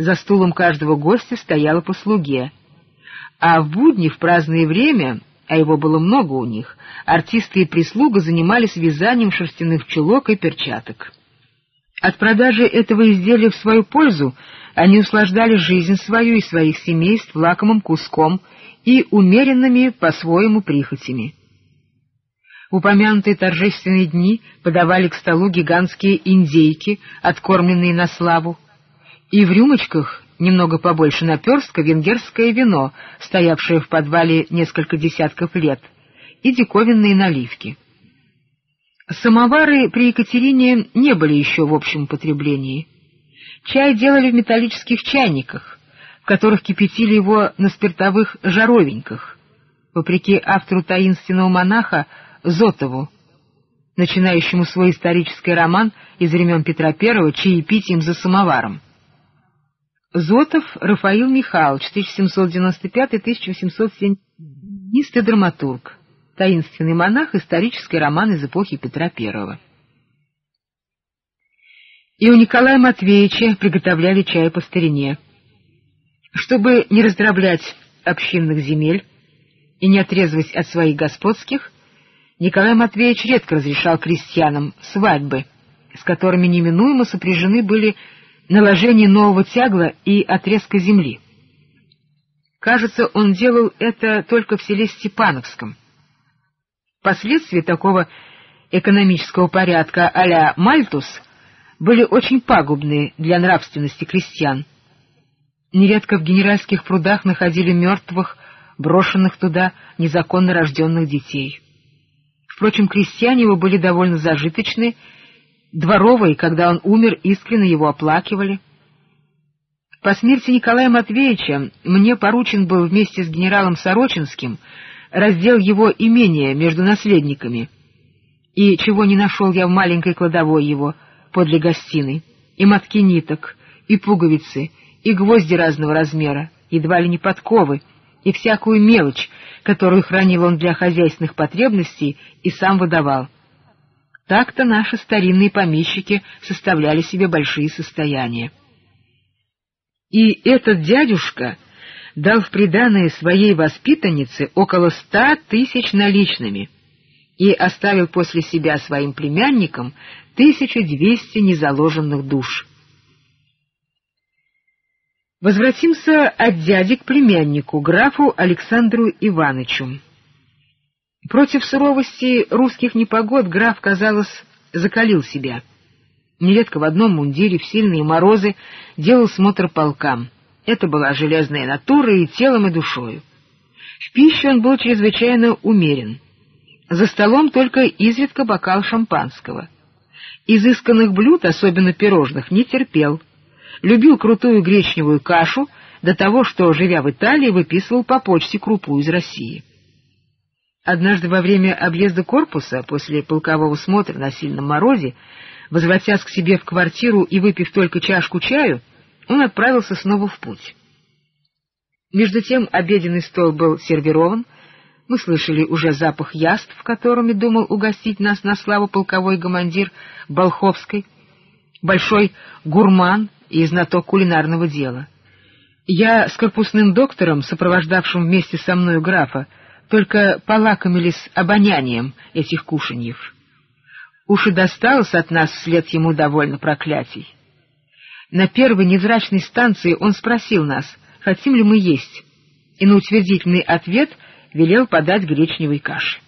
За стулом каждого гостя стояла по слуге. А в будни, в праздное время, а его было много у них, артисты и прислуга занимались вязанием шерстяных чулок и перчаток. От продажи этого изделия в свою пользу они услаждали жизнь свою и своих семейств лакомым куском и умеренными по-своему прихотями. Упомянутые торжественные дни подавали к столу гигантские индейки, откормленные на славу, и в рюмочках, немного побольше наперстка, венгерское вино, стоявшее в подвале несколько десятков лет, и диковинные наливки. Самовары при Екатерине не были еще в общем употреблении. Чай делали в металлических чайниках, в которых кипятили его на спиртовых жаровеньках. Вопреки автору таинственного монаха Зотову, начинающему свой исторический роман из времен Петра I чаепитием за самоваром. Зотов Рафаил Михайлович, 1795-1807, нистый драматург, таинственный монах, исторический роман из эпохи Петра I. И у Николая Матвеевича приготовляли чай по старине. Чтобы не раздроблять общинных земель и не отрезвать от своих господских, Николай Матвеевич редко разрешал крестьянам свадьбы, с которыми неминуемо сопряжены были наложение нового тягла и отрезка земли. Кажется, он делал это только в селе Степановском. Последствия такого экономического порядка а-ля Мальтус были очень пагубны для нравственности крестьян. Нередко в генеральских прудах находили мертвых, брошенных туда незаконно рожденных детей. Впрочем, крестьяне его были довольно зажиточны Дворовые, когда он умер, искренне его оплакивали. По смерти Николая Матвеевича мне поручен был вместе с генералом Сорочинским раздел его имения между наследниками, и чего не нашел я в маленькой кладовой его, подле гостиной, и мотки ниток, и пуговицы, и гвозди разного размера, едва ли не подковы, и всякую мелочь, которую хранил он для хозяйственных потребностей и сам выдавал. Так-то наши старинные помещики составляли себе большие состояния. И этот дядюшка дал в приданое своей воспитаннице около ста тысяч наличными и оставил после себя своим племянникам тысячу двести незаложенных душ. Возвратимся от дяди к племяннику, графу Александру Ивановичу. Против суровости русских непогод граф, казалось, закалил себя. Нередко в одном мундире в сильные морозы делал смотр полкам. Это была железная натура и телом, и душою. В пищу он был чрезвычайно умерен. За столом только изредка бокал шампанского. Изысканных блюд, особенно пирожных, не терпел. Любил крутую гречневую кашу до того, что, живя в Италии, выписывал по почте крупу из России. Однажды во время объезда корпуса, после полкового смотра на сильном морозе, возвратясь к себе в квартиру и выпив только чашку чаю, он отправился снова в путь. Между тем обеденный стол был сервирован, мы слышали уже запах яств, которыми думал угостить нас на славу полковой командир Болховской, большой гурман и знаток кулинарного дела. Я с корпусным доктором, сопровождавшим вместе со мною графа, только полакомились обонянием этих кушаньев. Уж и досталось от нас вслед ему довольно проклятий. На первой невзрачной станции он спросил нас, хотим ли мы есть, и на утвердительный ответ велел подать гречневой каши.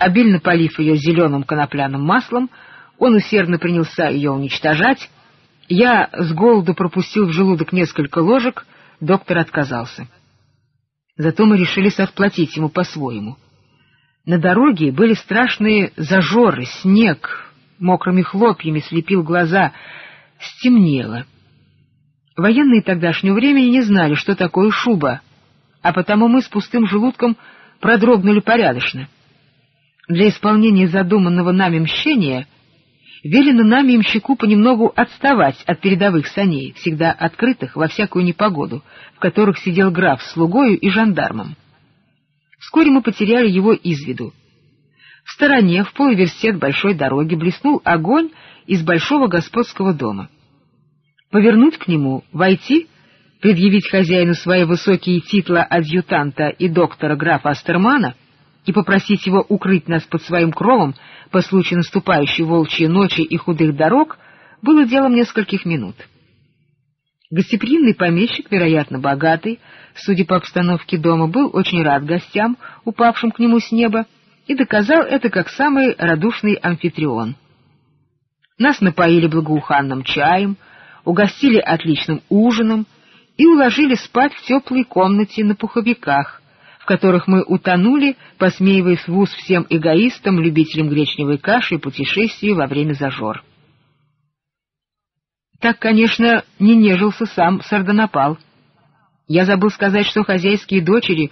Обильно полив ее зеленым конопляным маслом, он усердно принялся ее уничтожать. Я с голоду пропустил в желудок несколько ложек, доктор отказался. Зато мы решились отплатить ему по-своему. На дороге были страшные зажоры, снег, мокрыми хлопьями слепил глаза, стемнело. Военные тогдашнего времени не знали, что такое шуба, а потому мы с пустым желудком продрогнули порядочно. Для исполнения задуманного нами мщения велено нами имщику понемногу отставать от передовых саней, всегда открытых во всякую непогоду, в которых сидел граф с слугою и жандармом. Вскоре мы потеряли его из виду. В стороне, в полуверсте от большой дороги, блеснул огонь из большого господского дома. Повернуть к нему, войти, предъявить хозяину свои высокие титла адъютанта и доктора графа Астермана и попросить его укрыть нас под своим кровом по случаю наступающей волчьей ночи и худых дорог было делом нескольких минут. Гостеприимный помещик, вероятно, богатый, судя по обстановке дома, был очень рад гостям, упавшим к нему с неба, и доказал это как самый радушный амфитрион. Нас напоили благоуханным чаем, угостили отличным ужином и уложили спать в теплой комнате на пуховиках, в которых мы утонули, посмеиваясь в ус всем эгоистам, любителям гречневой каши и путешествий во время зажор. Так, конечно, не нежился сам Сардонапал. Я забыл сказать, что хозяйские дочери,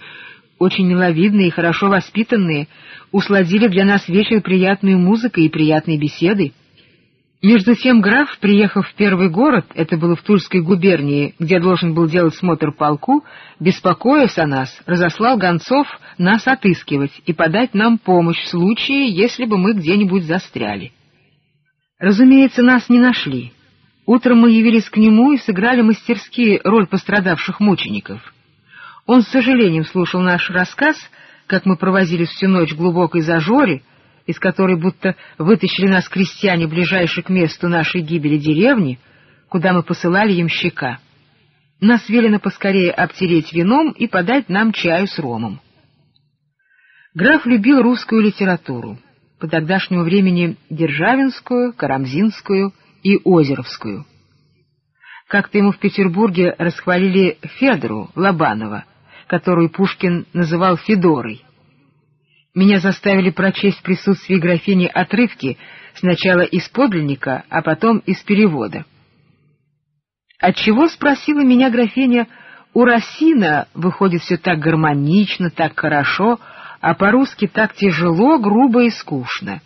очень миловидные и хорошо воспитанные, усладили для нас вечер приятной музыкой и приятной беседой. Между тем граф, приехав в первый город, это было в Тульской губернии, где должен был делать смотр полку, беспокоясь о нас, разослал гонцов нас отыскивать и подать нам помощь в случае, если бы мы где-нибудь застряли. Разумеется, нас не нашли. Утром мы явились к нему и сыграли мастерски роль пострадавших мучеников. Он с сожалением слушал наш рассказ, как мы провозились всю ночь в глубокой зажоре, из которой будто вытащили нас крестьяне ближайшие к месту нашей гибели деревни, куда мы посылали ямщика. Нас велено поскорее обтереть вином и подать нам чаю с ромом. Граф любил русскую литературу, по тогдашнему времени Державинскую, Карамзинскую и Озеровскую. Как-то ему в Петербурге расхвалили Федору Лобанова, которую Пушкин называл Федорой. Меня заставили прочесть в присутствии графини отрывки сначала из подлинника, а потом из перевода. Отчего, спросила меня графиня, у Росина выходит все так гармонично, так хорошо, а по-русски так тяжело, грубо и скучно.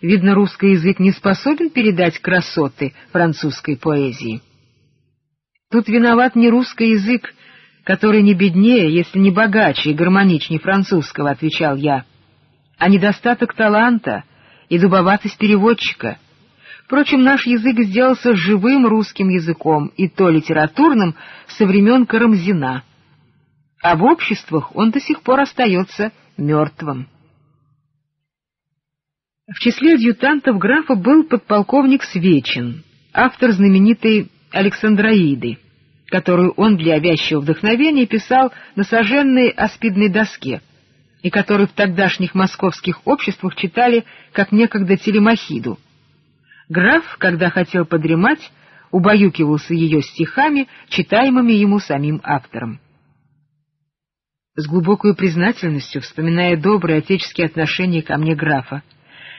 Видно, русский язык не способен передать красоты французской поэзии. Тут виноват не русский язык, который не беднее, если не богаче и гармоничнее французского, — отвечал я а недостаток таланта и дубоватость переводчика. Впрочем, наш язык сделался живым русским языком, и то литературным, со времен Карамзина. А в обществах он до сих пор остается мертвым. В числе адъютантов графа был подполковник Свечин, автор знаменитой «Александроиды», которую он для вязчего вдохновения писал на сожженной аспидной доске — и который в тогдашних московских обществах читали как некогда телемахиду. Граф, когда хотел подремать, убаюкивался ее стихами, читаемыми ему самим автором. С глубокой признательностью, вспоминая добрые отеческие отношения ко мне графа,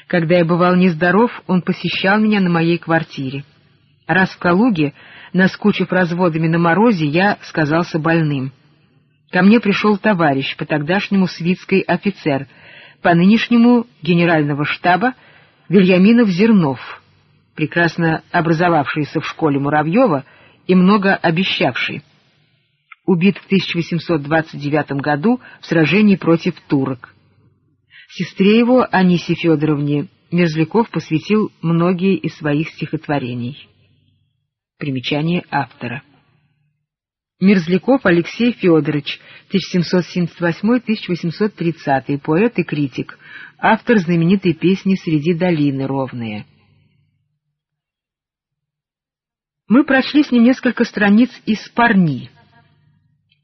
когда я бывал нездоров, он посещал меня на моей квартире. Раз в Калуге, наскучив разводами на морозе, я сказался больным — Ко мне пришел товарищ, по тогдашнему свитский офицер, по нынешнему генерального штаба Вильяминов Зернов, прекрасно образовавшийся в школе Муравьева и много обещавший. Убит в 1829 году в сражении против турок. Сестре его, Анисе Федоровне, Мерзляков посвятил многие из своих стихотворений. Примечание автора. Мерзляков Алексей Федорович, 1778-1830, поэт и критик, автор знаменитой песни «Среди долины ровные». Мы прочли с ним несколько страниц из «Парни».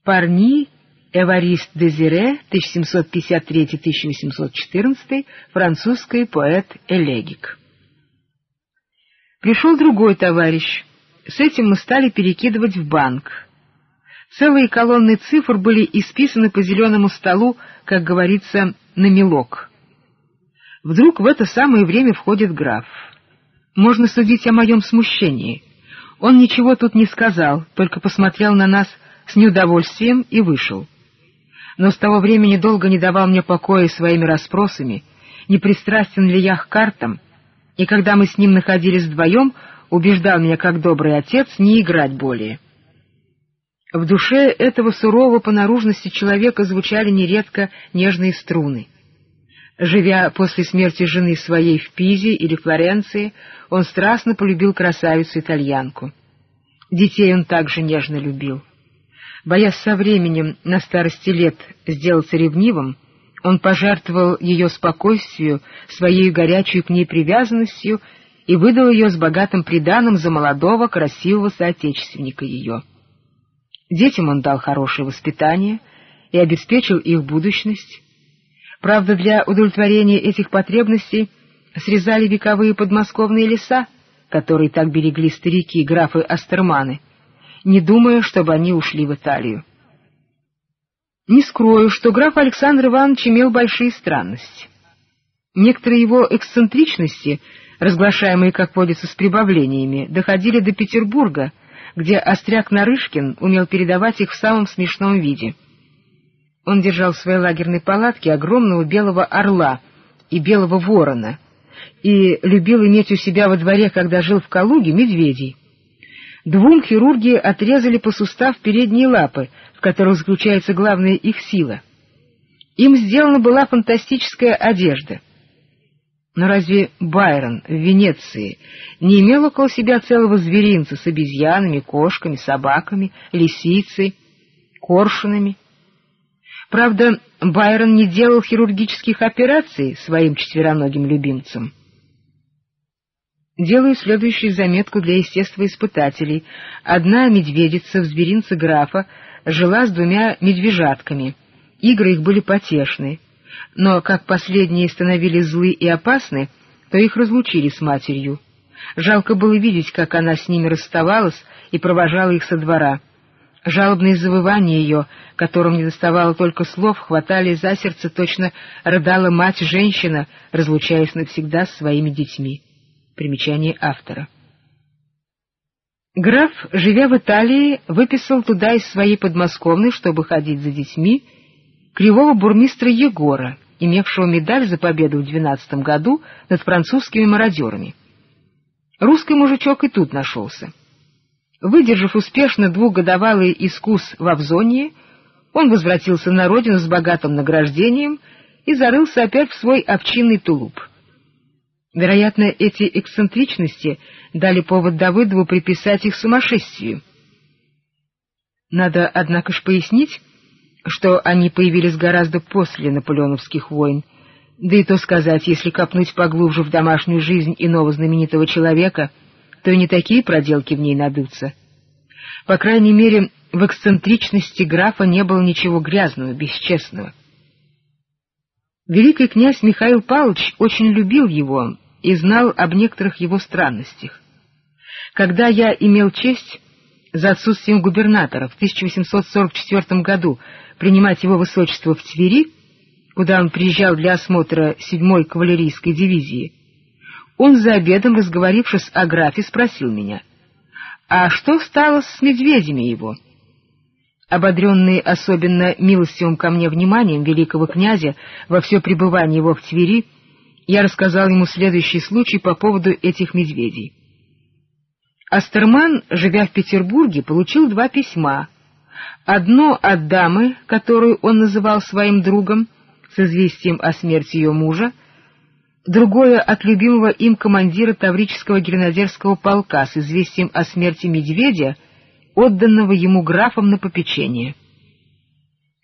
«Парни» Эварист Дезире, 1753-1814, французский поэт-элегик. Пришел другой товарищ. С этим мы стали перекидывать в банк. Целые колонны цифр были исписаны по зеленому столу, как говорится, на мелок. Вдруг в это самое время входит граф. Можно судить о моем смущении. Он ничего тут не сказал, только посмотрел на нас с неудовольствием и вышел. Но с того времени долго не давал мне покоя своими расспросами, не пристрастен ли я к картам, и когда мы с ним находились вдвоем, убеждал меня, как добрый отец, не играть более. В душе этого сурового по наружности человека звучали нередко нежные струны. Живя после смерти жены своей в Пизе или Флоренции, он страстно полюбил красавицу-итальянку. Детей он также нежно любил. Боясь со временем на старости лет сделаться ревнивым, он пожертвовал ее спокойствию, своей горячей к ней привязанностью и выдал ее с богатым приданым за молодого, красивого соотечественника ее. Детям он дал хорошее воспитание и обеспечил их будущность. Правда, для удовлетворения этих потребностей срезали вековые подмосковные леса, которые так берегли старики, графы Астерманы, не думая, чтобы они ушли в Италию. Не скрою, что граф Александр Иванович имел большие странности. Некоторые его эксцентричности, разглашаемые, как водится, с прибавлениями, доходили до Петербурга, где Остряк Нарышкин умел передавать их в самом смешном виде. Он держал в своей лагерной палатке огромного белого орла и белого ворона и любил иметь у себя во дворе, когда жил в Калуге, медведей. Двум хирурги отрезали по сустав передние лапы, в которых заключается главная их сила. Им сделана была фантастическая одежда. Но разве Байрон в Венеции не имел около себя целого зверинца с обезьянами, кошками, собаками, лисицей, коршунами? Правда, Байрон не делал хирургических операций своим четвероногим любимцам. Делаю следующую заметку для естествоиспытателей. Одна медведица в зверинце графа жила с двумя медвежатками. Игры их были потешны. Но как последние становились злы и опасны, то их разлучили с матерью. Жалко было видеть, как она с ними расставалась и провожала их со двора. Жалобные завывания ее, которым не доставало только слов, хватали за сердце, точно рыдала мать-женщина, разлучаясь навсегда с своими детьми. Примечание автора. Граф, живя в Италии, выписал туда из своей подмосковной, чтобы ходить за детьми, кривого бурмистра Егора, имевшего медаль за победу в двенадцатом году над французскими мародерами. Русский мужичок и тут нашелся. Выдержав успешно двухгодовалый искус в Авзонии, он возвратился на родину с богатым награждением и зарылся опять в свой овчинный тулуп — Вероятно, эти эксцентричности дали повод Давыдову приписать их сумасшествию. Надо, однако ж, пояснить, что они появились гораздо после наполеоновских войн, да и то сказать, если копнуть поглубже в домашнюю жизнь иного знаменитого человека, то и не такие проделки в ней надутся. По крайней мере, в эксцентричности графа не было ничего грязного, бесчестного. Великий князь Михаил Павлович очень любил его и знал об некоторых его странностях. Когда я имел честь за отсутствием губернатора в 1844 году принимать его высочество в Твери, куда он приезжал для осмотра 7-й кавалерийской дивизии, он за обедом, разговорившись о графе, спросил меня, «А что стало с медведями его?» Ободренный особенно милостивым ко мне вниманием великого князя во все пребывание его в Твери, я рассказал ему следующий случай по поводу этих медведей. Астерман, живя в Петербурге, получил два письма. Одно от дамы, которую он называл своим другом, с известием о смерти ее мужа, другое от любимого им командира Таврического гренадерского полка с известием о смерти медведя, отданного ему графом на попечение.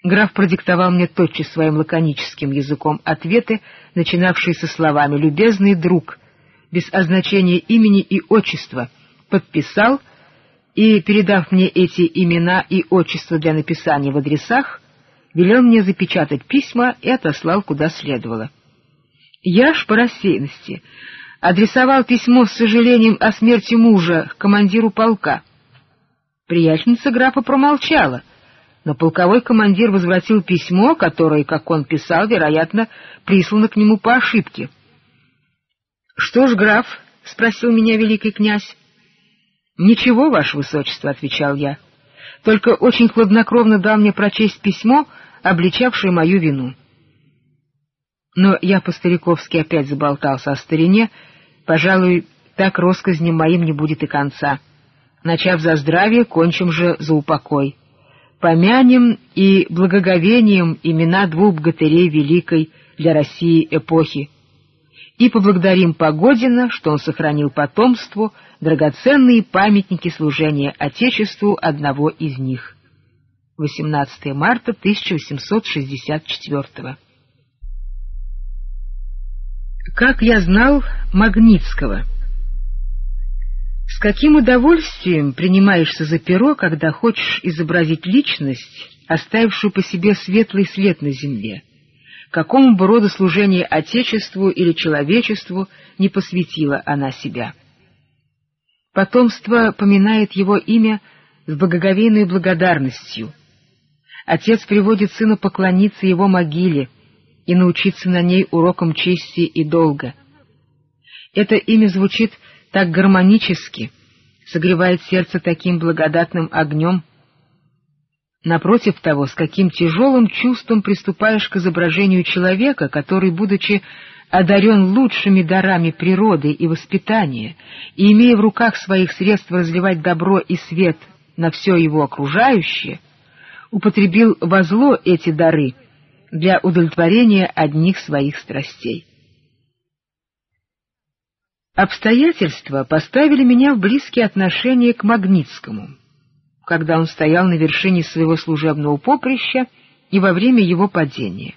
Граф продиктовал мне тотчас своим лаконическим языком ответы, начинавшиеся словами «любезный друг», без означения имени и отчества, подписал и, передав мне эти имена и отчества для написания в адресах, велел мне запечатать письма и отослал куда следовало. Я ж по рассеянности адресовал письмо с сожалением о смерти мужа командиру полка. Приятельница графа промолчала — но полковой командир возвратил письмо, которое, как он писал, вероятно, прислано к нему по ошибке. — Что ж, граф? — спросил меня великий князь. — Ничего, ваше высочество, — отвечал я, — только очень хладнокровно дал мне прочесть письмо, обличавшее мою вину. Но я по-стариковски опять заболтался о старине, пожалуй, так росказнем моим не будет и конца. Начав за здравие, кончим же за упокой помянем и благоговением имена двух богатырей великой для России эпохи. И поблагодарим Погодина, что он сохранил потомству драгоценные памятники служения Отечеству одного из них. 18 марта 1864 Как я знал Магнитского С каким удовольствием принимаешься за перо, когда хочешь изобразить личность, оставившую по себе светлый след на земле? Какому бы роду служения Отечеству или человечеству не посвятила она себя. Потомство поминает его имя с благоговейной благодарностью. Отец приводит сына поклониться его могиле и научиться на ней урокам чести и долга. Это имя звучит так гармонически, согревает сердце таким благодатным огнем, Напротив того, с каким тяжелым чувством приступаешь к изображению человека, который, будучи одарен лучшими дарами природы и воспитания, и имея в руках своих средств разливать добро и свет на все его окружающее, употребил во зло эти дары для удовлетворения одних своих страстей. Обстоятельства поставили меня в близкие отношения к Магнитскому — когда он стоял на вершине своего служебного поприща и во время его падения.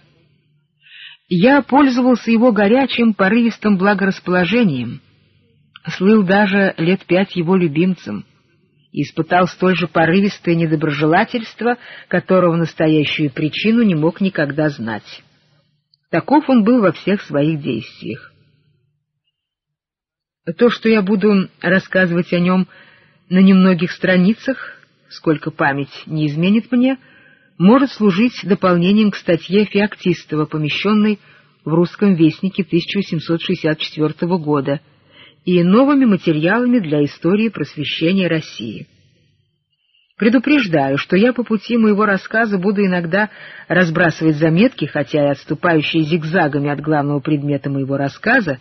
Я пользовался его горячим, порывистым благорасположением, слыл даже лет пять его любимцем и испытал столь же порывистое недоброжелательство, которого настоящую причину не мог никогда знать. Таков он был во всех своих действиях. То, что я буду рассказывать о нем на немногих страницах, сколько память не изменит мне, может служить дополнением к статье Феоктистова, помещенной в «Русском вестнике» 1864 года, и новыми материалами для истории просвещения России. Предупреждаю, что я по пути моего рассказа буду иногда разбрасывать заметки, хотя и отступающие зигзагами от главного предмета моего рассказа,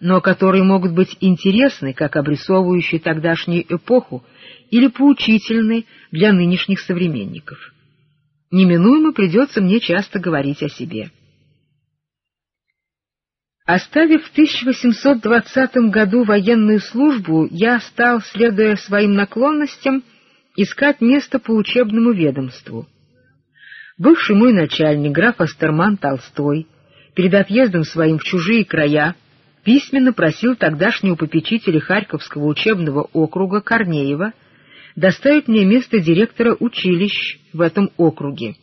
но которые могут быть интересны, как обрисовывающие тогдашнюю эпоху, или поучительны для нынешних современников. Неминуемо придется мне часто говорить о себе. Оставив в 1820 году военную службу, я стал, следуя своим наклонностям, искать место по учебному ведомству. Бывший мой начальник, граф Астерман Толстой, перед отъездом своим в чужие края, письменно просил тогдашнего попечителя Харьковского учебного округа Корнеева доставить мне место директора училищ в этом округе.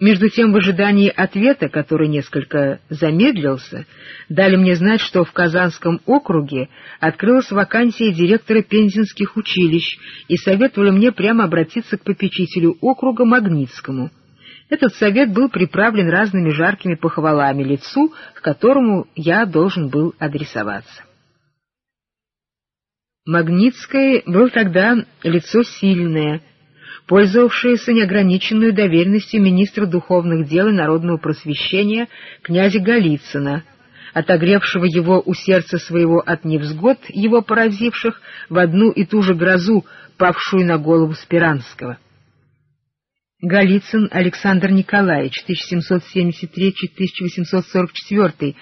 Между тем, в ожидании ответа, который несколько замедлился, дали мне знать, что в Казанском округе открылась вакансия директора пензенских училищ и советовали мне прямо обратиться к попечителю округа Магнитскому. Этот совет был приправлен разными жаркими похвалами лицу, к которому я должен был адресоваться. Магнитский был тогда лицо сильное, пользовавшееся неограниченной доверенностью министра духовных дел и народного просвещения князя Голицына, отогревшего его у сердца своего от невзгод, его поразивших в одну и ту же грозу, павшую на голову Спиранского. Голицын Александр Николаевич, 1773-1844,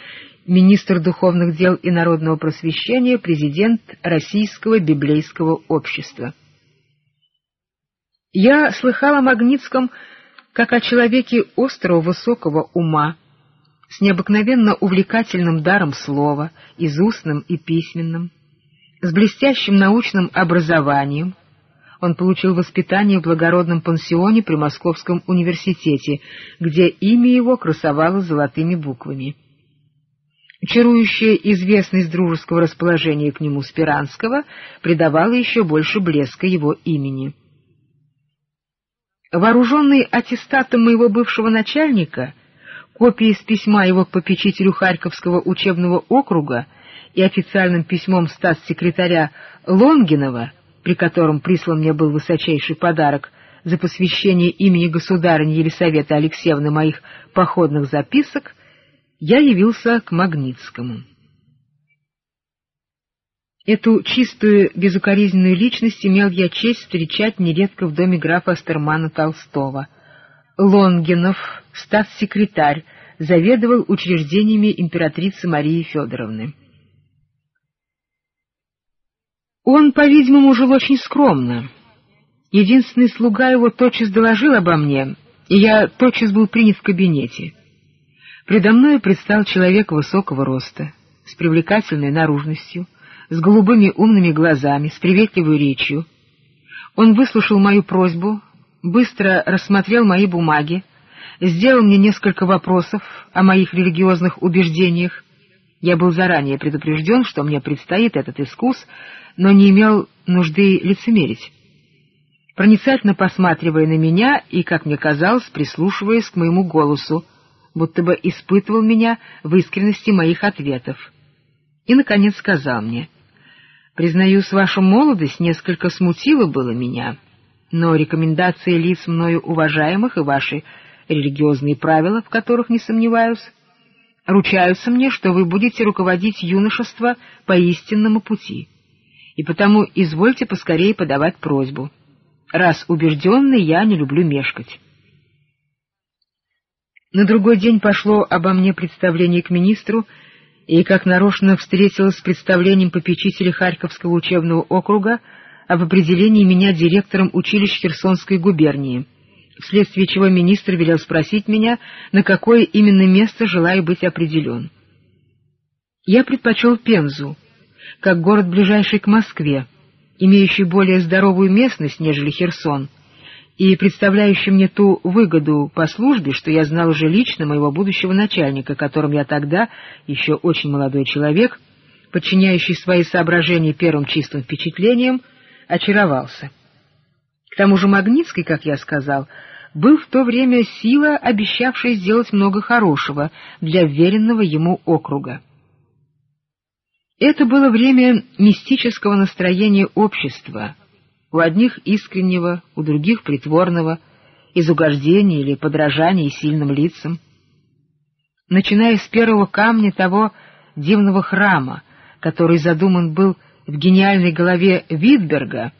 министр духовных дел и народного просвещения, президент Российского библейского общества. Я слыхала о Магнитском как о человеке острого высокого ума, с необыкновенно увлекательным даром слова, изустным и письменным, с блестящим научным образованием. Он получил воспитание в благородном пансионе при Московском университете, где имя его красовалось золотыми буквами. Чарующая известность дружеского расположения к нему Спиранского придавала еще больше блеска его имени. Вооруженный аттестатом моего бывшего начальника, копией с письма его к попечителю Харьковского учебного округа и официальным письмом статс-секретаря Лонгинова, при котором прислан мне был высочайший подарок за посвящение имени государыни Елисаветы Алексеевны моих походных записок, я явился к Магнитскому. Эту чистую, безукоризненную личность имел я честь встречать нередко в доме графа Астермана Толстого. Лонгинов, статс-секретарь, заведовал учреждениями императрицы Марии Федоровны. Он, по-видимому, жил очень скромно. Единственный слуга его тотчас доложил обо мне, и я тотчас был принят в кабинете. Предо мной предстал человек высокого роста, с привлекательной наружностью, с голубыми умными глазами, с приветливой речью. Он выслушал мою просьбу, быстро рассмотрел мои бумаги, сделал мне несколько вопросов о моих религиозных убеждениях. Я был заранее предупрежден, что мне предстоит этот искус, но не имел нужды лицемерить. Проницательно посматривая на меня и, как мне казалось, прислушиваясь к моему голосу, будто бы испытывал меня в искренности моих ответов. И, наконец, сказал мне, «Признаюсь, ваша молодость несколько смутила было меня, но рекомендации лиц мною уважаемых и ваши религиозные правила, в которых не сомневаюсь, ручаются мне, что вы будете руководить юношество по истинному пути, и потому извольте поскорее подавать просьбу. Раз убежденный, я не люблю мешкать». На другой день пошло обо мне представление к министру, и как нарочно встретилась с представлением попечителя Харьковского учебного округа об определении меня директором училищ Херсонской губернии, вследствие чего министр велел спросить меня, на какое именно место желаю быть определен. Я предпочел Пензу, как город ближайший к Москве, имеющий более здоровую местность, нежели Херсон, и представляющий мне ту выгоду по службе, что я знал уже лично моего будущего начальника, которым я тогда, еще очень молодой человек, подчиняющий свои соображения первым чистым впечатлениям, очаровался. К тому же Магнитский, как я сказал, был в то время сила, обещавшая сделать много хорошего для веренного ему округа. Это было время мистического настроения общества — у одних искреннего, у других притворного, из угождения или подражания сильным лицам. Начиная с первого камня того дивного храма, который задуман был в гениальной голове Витберга,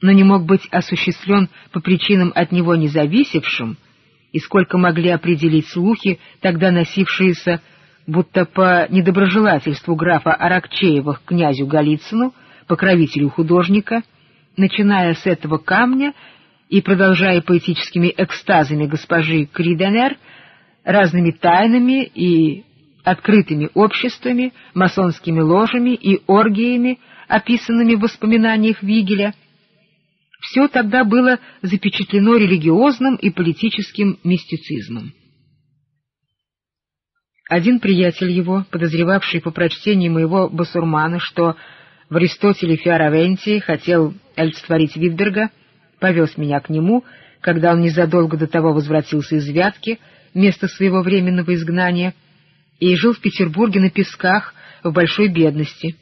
но не мог быть осуществлен по причинам от него независевшим, и сколько могли определить слухи, тогда носившиеся, будто по недоброжелательству графа Аракчеева к князю Голицыну, покровителю художника — начиная с этого камня и продолжая поэтическими экстазами госпожи Криденер, разными тайнами и открытыми обществами, масонскими ложами и оргиями, описанными в воспоминаниях Вигеля, все тогда было запечатлено религиозным и политическим мистицизмом. Один приятель его, подозревавший по прочтении моего басурмана, что в Аристотеле Фиоравенти хотел олицетворить Витберга, повез меня к нему, когда он незадолго до того возвратился из Вятки, место своего временного изгнания, и жил в Петербурге на Песках в большой бедности.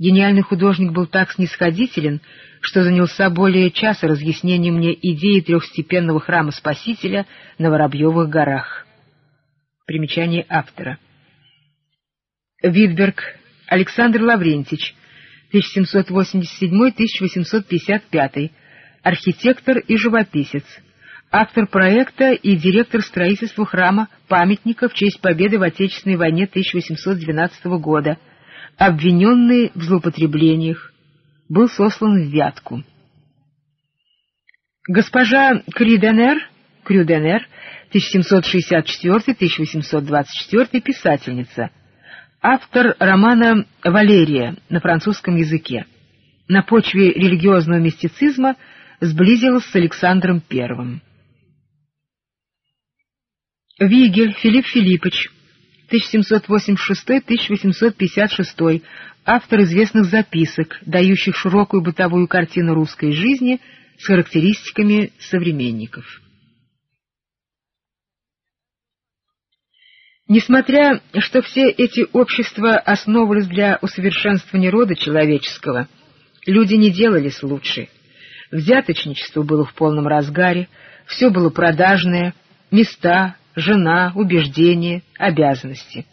Гениальный художник был так снисходителен, что занялся более часа разъяснением мне идеи трехстепенного храма Спасителя на Воробьевых горах. Примечание автора. Витберг Александр Лаврентич, 1787-1855, архитектор и живописец, автор проекта и директор строительства храма памятника в честь победы в Отечественной войне 1812 года, обвиненный в злоупотреблениях, был сослан в Вятку. Госпожа Крюденер, Крюденер 1764-1824, писательница, автор романа «Валерия» на французском языке. На почве религиозного мистицизма сблизилась с Александром I. Вигель Филипп Филиппович, 1786-1856, автор известных записок, дающих широкую бытовую картину русской жизни с характеристиками современников. Несмотря, что все эти общества основывались для усовершенствования рода человеческого, люди не делались лучше. Взяточничество было в полном разгаре, все было продажное, места, жена, убеждения, обязанности.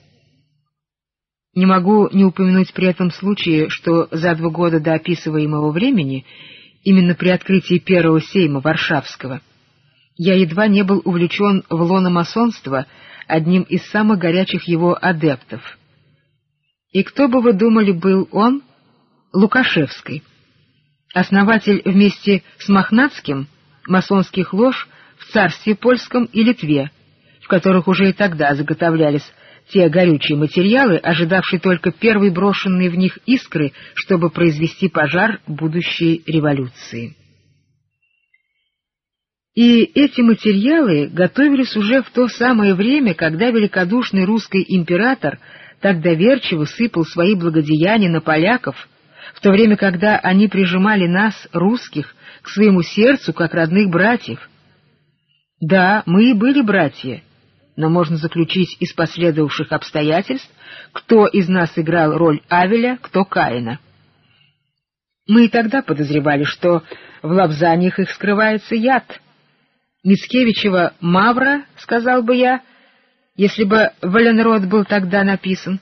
Не могу не упомянуть при этом случае, что за два года до описываемого времени, именно при открытии первого сейма Варшавского, Я едва не был увлечен в лоно масонства одним из самых горячих его адептов. И кто бы вы думали был он? Лукашевский. Основатель вместе с Мохнацким масонских лож в царстве польском и Литве, в которых уже и тогда заготовлялись те горючие материалы, ожидавшие только первой брошенной в них искры, чтобы произвести пожар будущей революции. И эти материалы готовились уже в то самое время, когда великодушный русский император так доверчиво сыпал свои благодеяния на поляков, в то время, когда они прижимали нас, русских, к своему сердцу, как родных братьев. Да, мы и были братья, но можно заключить из последовавших обстоятельств, кто из нас играл роль Авеля, кто Каина. Мы и тогда подозревали, что в лапзаниях их скрывается яд — Мицкевичева «Мавра», сказал бы я, если бы Валенрод был тогда написан.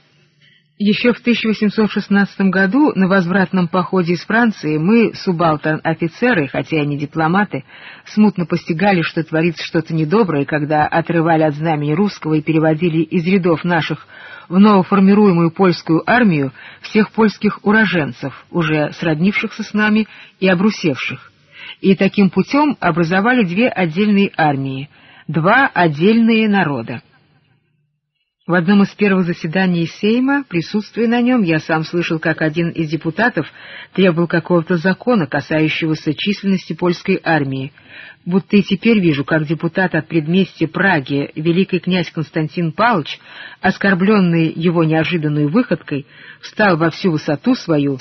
Еще в 1816 году на возвратном походе из Франции мы, субалтан-офицеры, хотя и не дипломаты, смутно постигали, что творится что-то недоброе, когда отрывали от знамени русского и переводили из рядов наших в новоформируемую польскую армию всех польских уроженцев, уже сроднившихся с нами и обрусевших и таким путем образовали две отдельные армии, два отдельные народа. В одном из первых заседаний Сейма, присутствуя на нем, я сам слышал, как один из депутатов требовал какого-то закона, касающегося численности польской армии. Будто и теперь вижу, как депутат от предместья Праги, великий князь Константин Павлович, оскорбленный его неожиданной выходкой, встал во всю высоту свою,